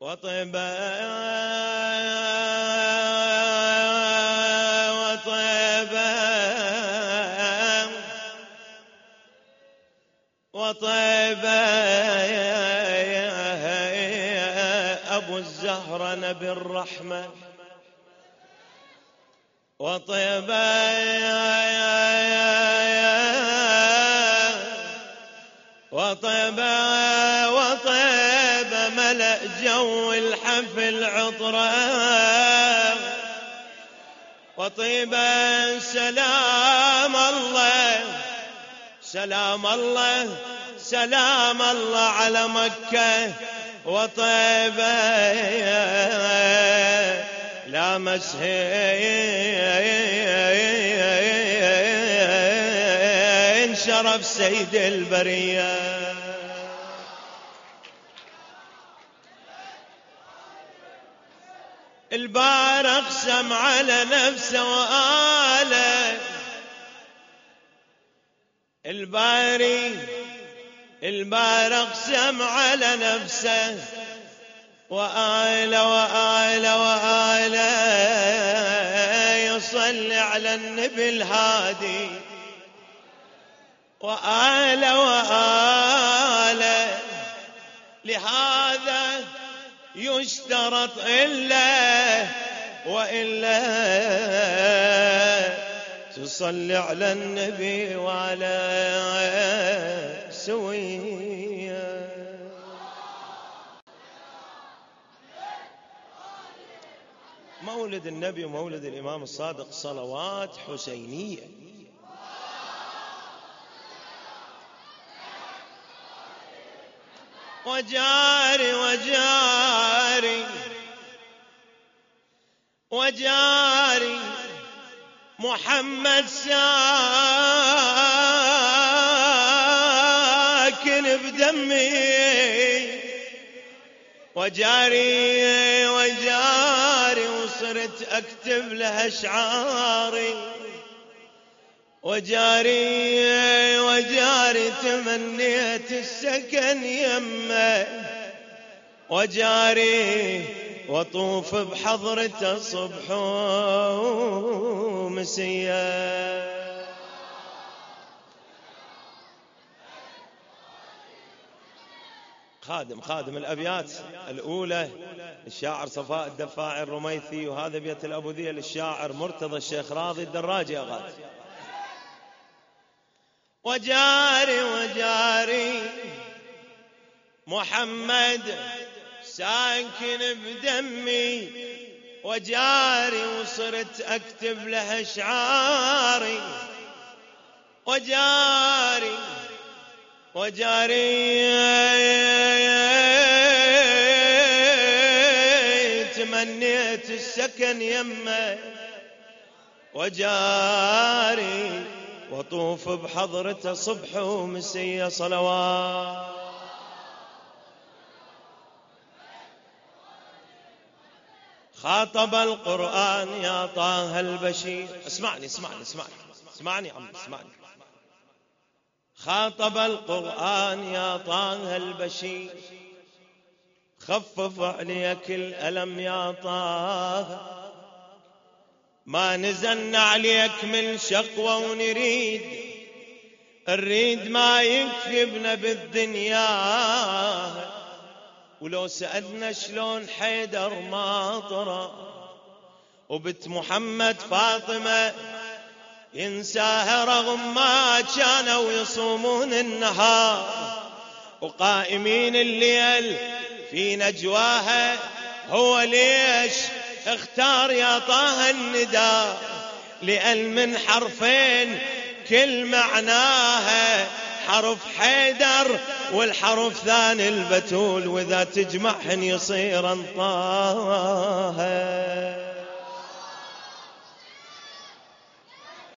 وطيبة وطيبة وطيبة أبو الزهرة نبي الرحمة. وطيبة وطيبة ملأ جو الحفل عطرة وطيبا سلام الله سلام الله سلام الله على مكة. وطيبة لا مسهين شرف سيد البرية. البار اقسم على نفسه وآله. الباري البار اقسم على نفسه وآله وآله وآله. يصلي على النبي الهادي. وآله وآله. لهذا يشترط إلا وإلا تصلي على النبي وعلى سوية. مولد النبي ومولد الإمام الصادق صلوات حسينية. وجاري وجاري وجاري محمد ساكن بدمي. وجاري وجاري وصرت أكتب له أشعاري. وجاري وجاري تمنيت السكن يمه. وجاري وطوف بحضرته صبح ومسيه خادم خادم الأبيات الأولى الشاعر صفاء الدفاعي الرميثي وهذا بيت الأبوذية للشاعر مرتضى الشيخ راضي الدراجي أغاد وجاري وجاري محمد ساكن بدمي وجاري وصرت أكتب له اشعاري وجاري وجاري. تمنيت السكن يمه. وجاري وطوف بحضرته صبح ومسية صلوات. خاطب القرآن يا طه البشير. اسمعني اسمعني اسمعني اسمعني عم اسمعني. خاطب القرآن يا طه البشير. خفف عليك الألم يا طه. ما نزلنا عليك من شقوة ونريد. نريد ما يكفي بالدنيا. ولو سألنا شلون حيدر ما طرى وبت محمد فاطمة ينساها رغم ما كانوا يصومون النهار. وقائمين الليل في نجواها هو ليش اختار يا طه النداء؟ لأن من حرفين كل معناها حرف حيدر والحرف ثاني البتول وإذا تجمعهن يصير طه